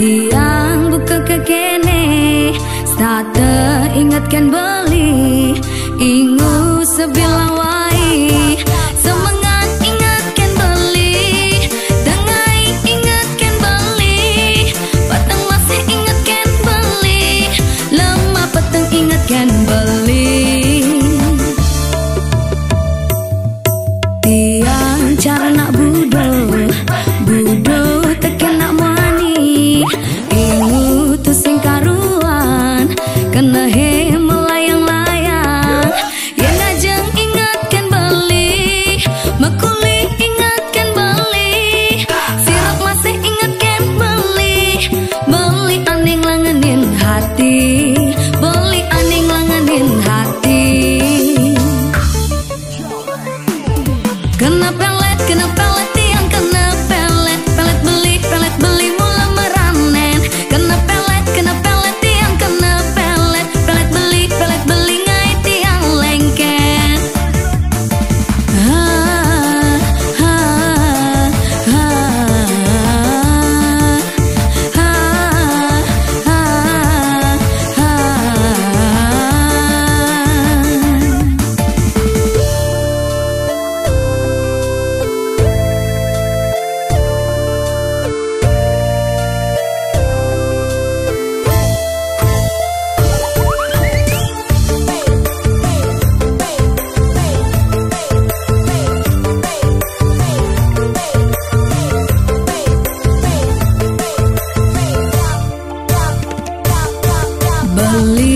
tiang buka ke kene Sate ingatkan beli. Ingu sebilang wai Semangat ingatkan beli. Dengai ingatkan beli Petang masih ingatkan beli. Lama petang ingatkan beli.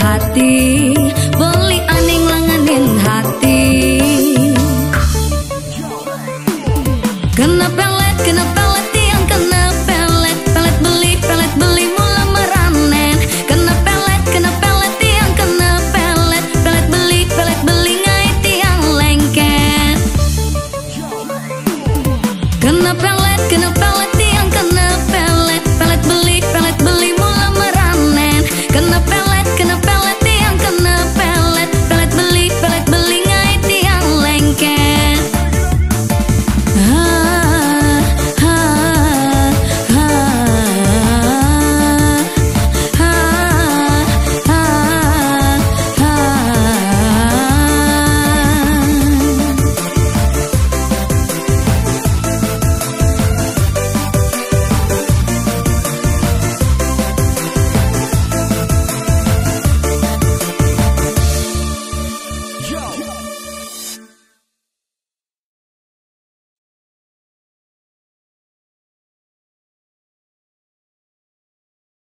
hati Beli aning lenganin hati. Kenapa let kenapa